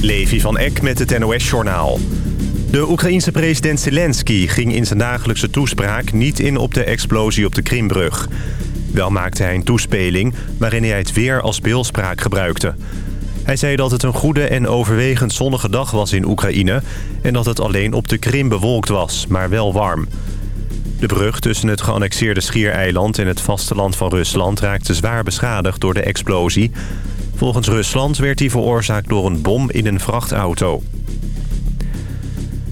Levi van Eck met het NOS-journaal. De Oekraïense president Zelensky ging in zijn dagelijkse toespraak niet in op de explosie op de Krimbrug. Wel maakte hij een toespeling waarin hij het weer als beeldspraak gebruikte. Hij zei dat het een goede en overwegend zonnige dag was in Oekraïne... en dat het alleen op de Krim bewolkt was, maar wel warm. De brug tussen het geannexeerde Schiereiland en het vasteland van Rusland... raakte zwaar beschadigd door de explosie. Volgens Rusland werd die veroorzaakt door een bom in een vrachtauto.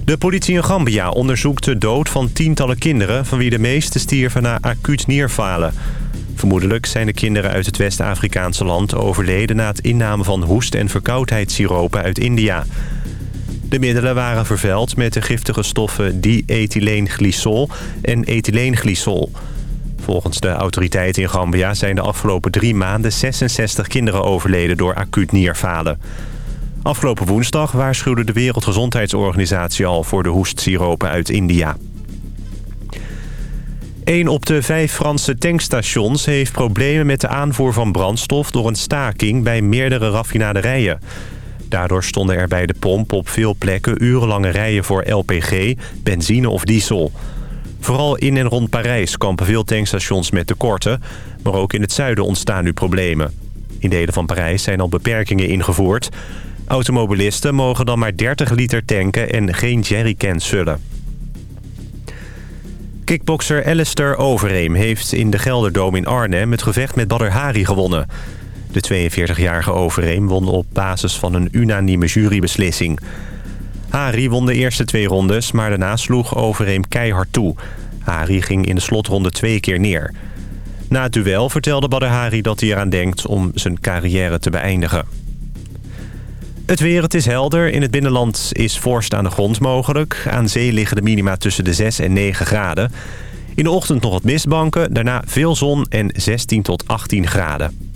De politie in Gambia onderzoekt de dood van tientallen kinderen... van wie de meeste stierven na acuut nierfalen. Vermoedelijk zijn de kinderen uit het West-Afrikaanse land overleden... na het inname van hoest- en verkoudheidssiropen uit India. De middelen waren vervuild met de giftige stoffen diethyleenglysol en ethyleenglycol. Volgens de autoriteiten in Gambia zijn de afgelopen drie maanden 66 kinderen overleden door acuut nierfalen. Afgelopen woensdag waarschuwde de Wereldgezondheidsorganisatie al voor de hoestsiropen uit India. Een op de vijf Franse tankstations heeft problemen met de aanvoer van brandstof... door een staking bij meerdere raffinaderijen. Daardoor stonden er bij de pomp op veel plekken urenlange rijen voor LPG, benzine of diesel. Vooral in en rond Parijs kampen veel tankstations met tekorten... maar ook in het zuiden ontstaan nu problemen. In delen van Parijs zijn al beperkingen ingevoerd. Automobilisten mogen dan maar 30 liter tanken en geen jerrycans zullen. Kickbokser Alistair Overeem heeft in de Gelderdoom in Arnhem... het gevecht met Badr Hari gewonnen. De 42-jarige Overeem won op basis van een unanieme jurybeslissing. Hari won de eerste twee rondes, maar daarna sloeg Overeem keihard toe. Hari ging in de slotronde twee keer neer. Na het duel vertelde Badr Hari dat hij eraan denkt om zijn carrière te beëindigen. Het weer, het is helder. In het binnenland is vorst aan de grond mogelijk. Aan zee liggen de minima tussen de 6 en 9 graden. In de ochtend nog wat mistbanken, daarna veel zon en 16 tot 18 graden.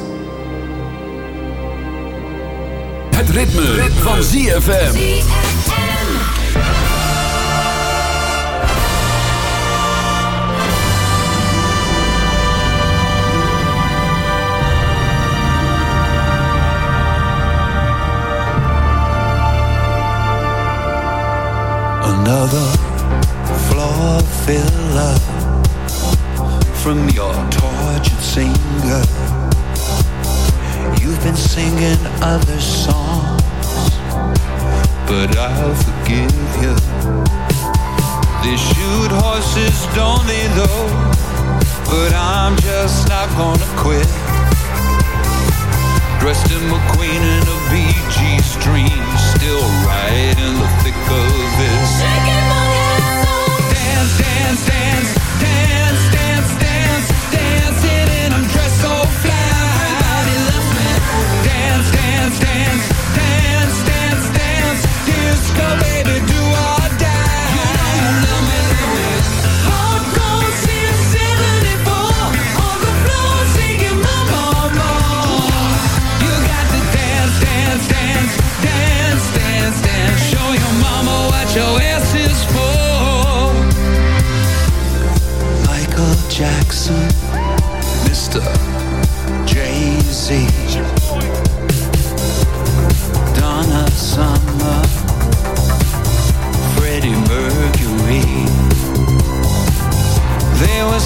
Ritme, ritme. van ZFM. Another floor filler from your tortured singer You've been singing other songs, but I'll forgive you. They shoot horses, don't they, though? But I'm just not gonna quit. Dressed in McQueen in a BG stream, still right in the thick of it. Shaking my ass off. Oh. Dance, dance, dance, dance,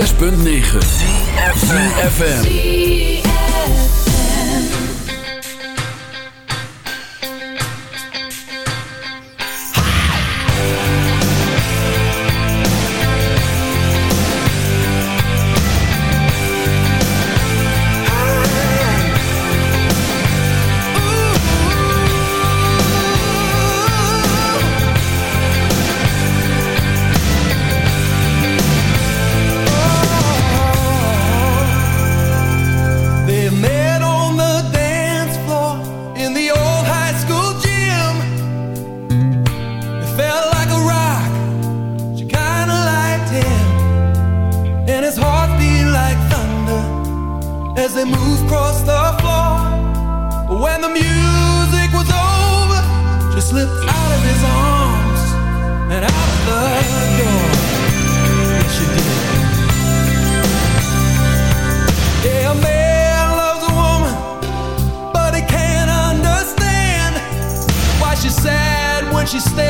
106.9 FM. majestade.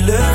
popular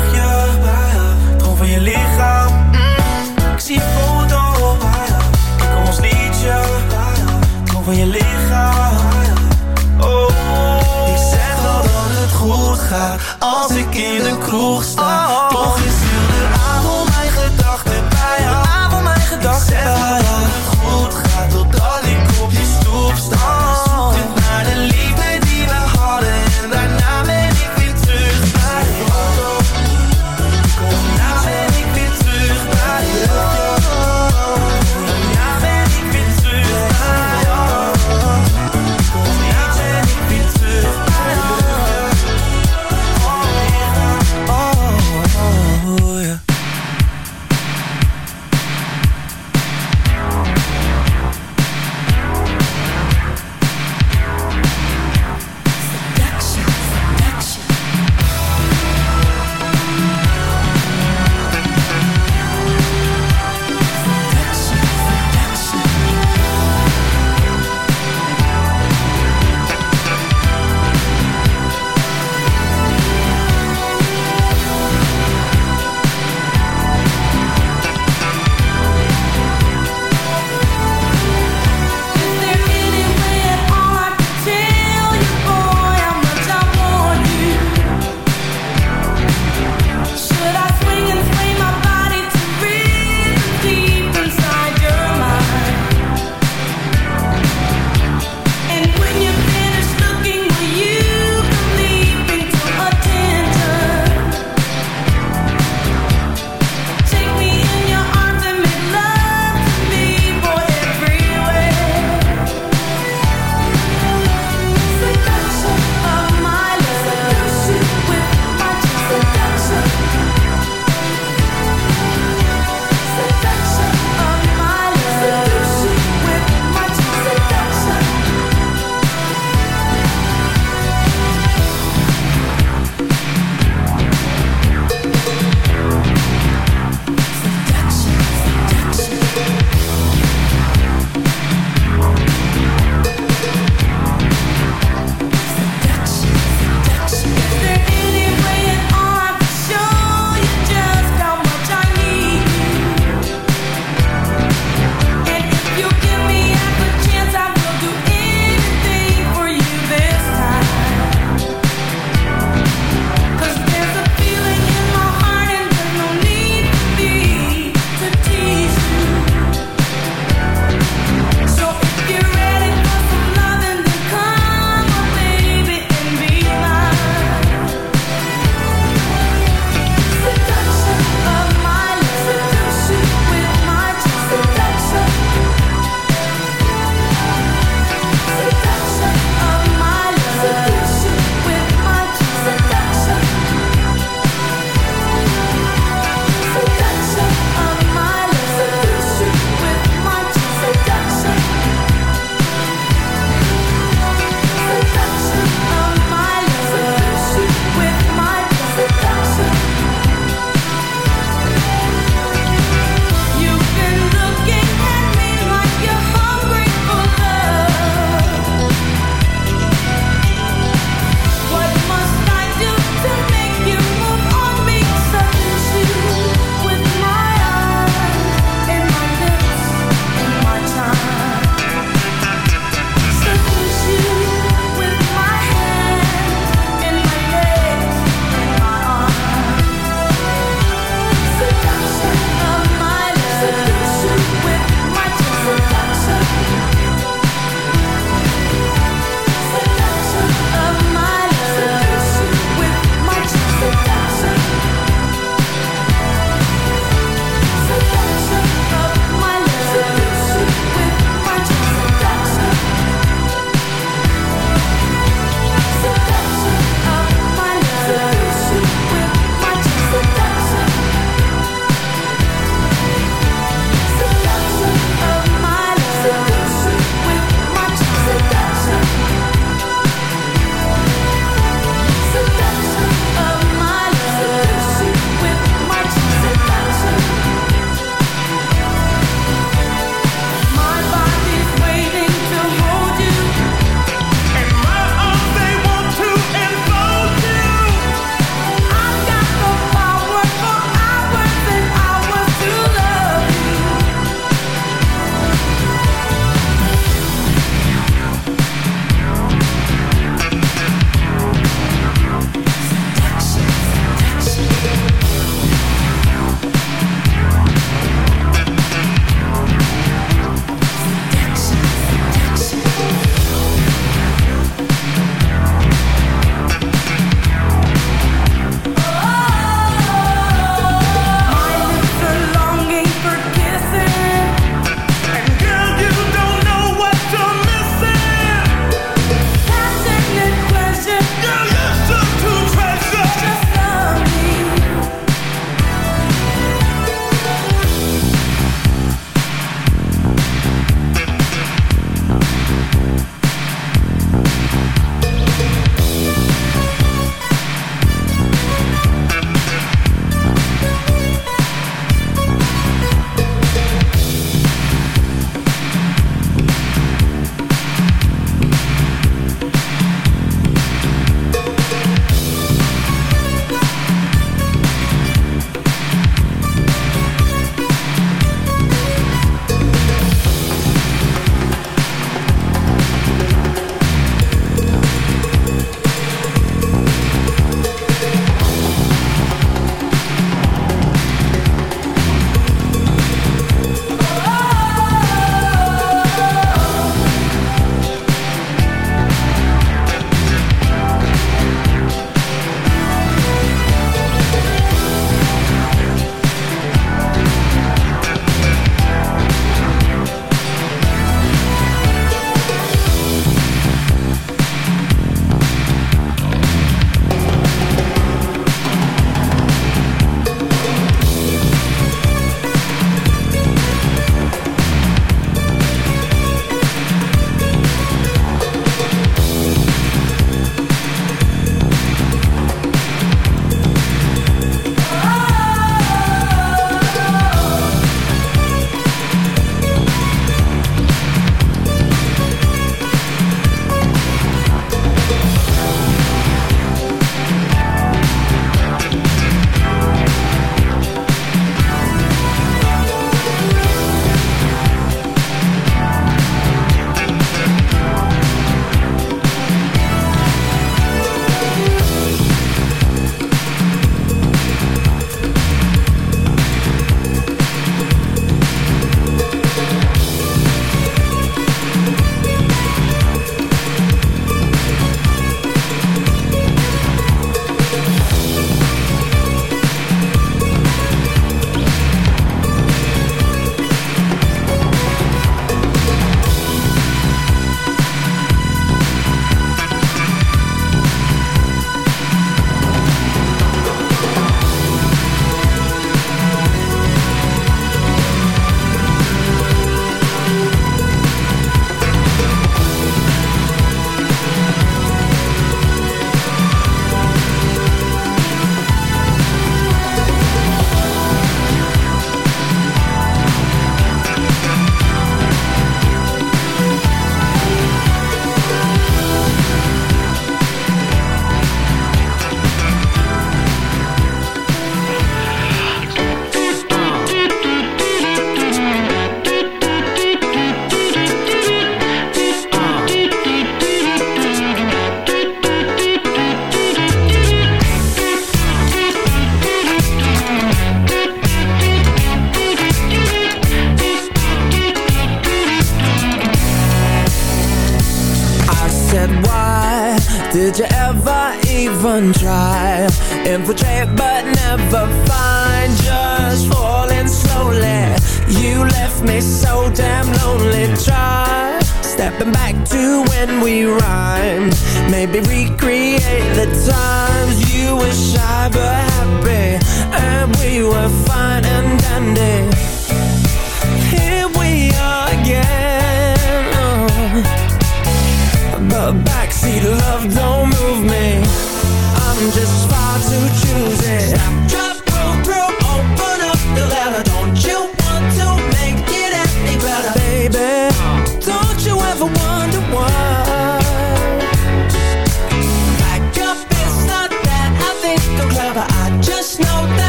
Stepping back to when we rhymed. Maybe recreate the times You were shy but happy. And we were fine and dandy.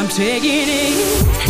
I'm taking it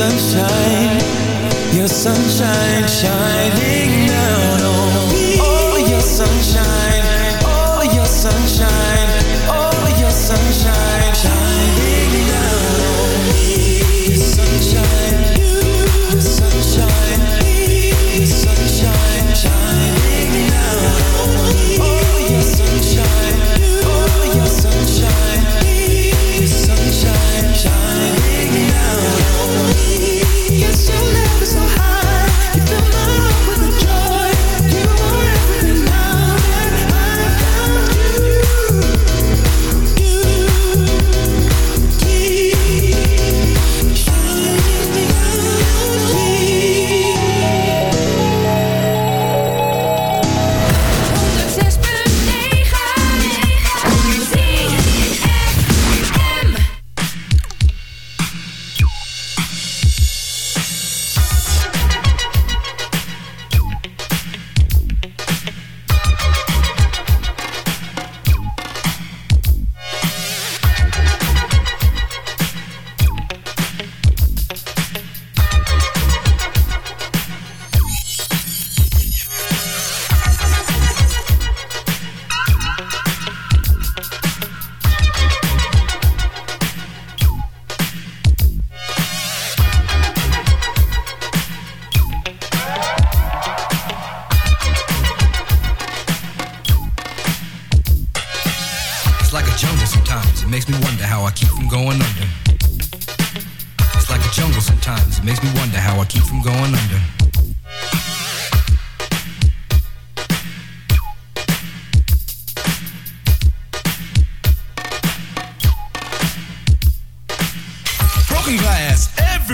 sunshine, your sunshine shining down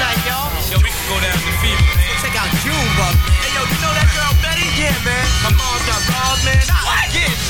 what's up for the night, y'all? Yo, we can go down to Fever, man. Check out Junebug. Hey, yo, you know that girl Betty? Yeah, man. Her mom's got robbed, man. What? Yeah,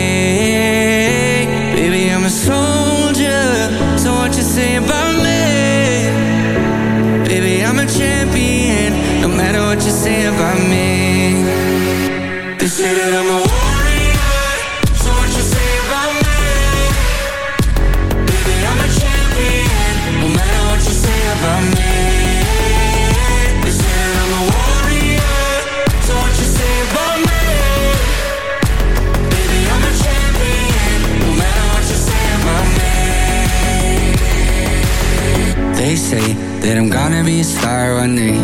Be a star one day.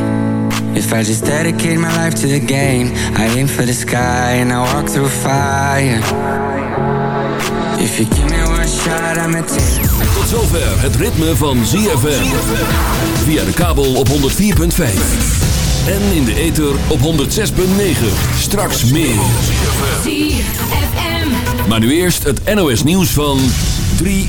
If I just dedicate my life to the game, I aim for the sky and I walk through fire. If you give me one shot, I'ma take. Tot zover het ritme van ZFM. Via de kabel op 104.5. En in de ether op 106.9. Straks meer. ZFM. Maar nu eerst het NOS nieuws van 3